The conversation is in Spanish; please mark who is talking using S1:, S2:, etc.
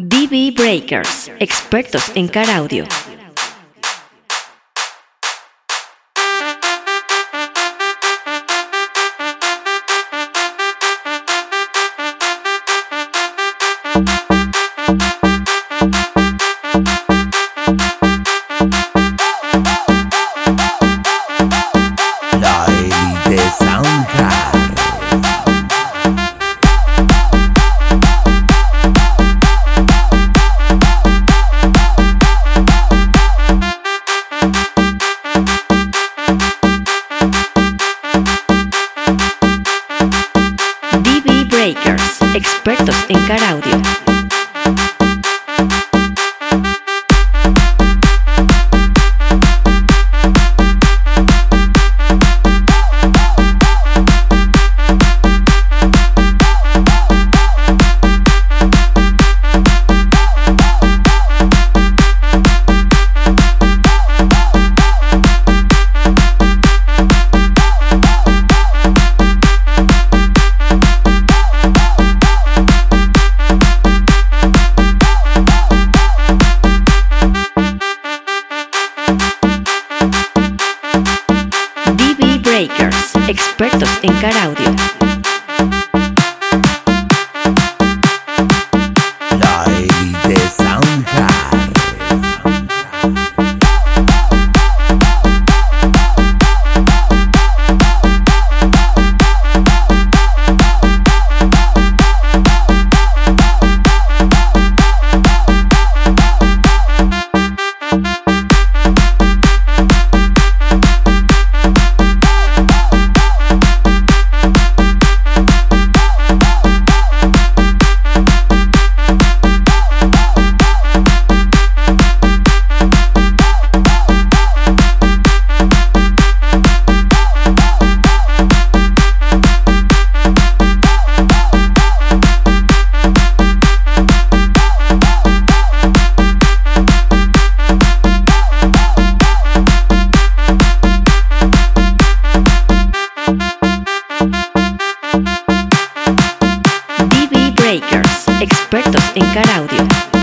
S1: DB Breakers, expertos en car audio. Breakers, expertos en car audio. Expertos en car audio.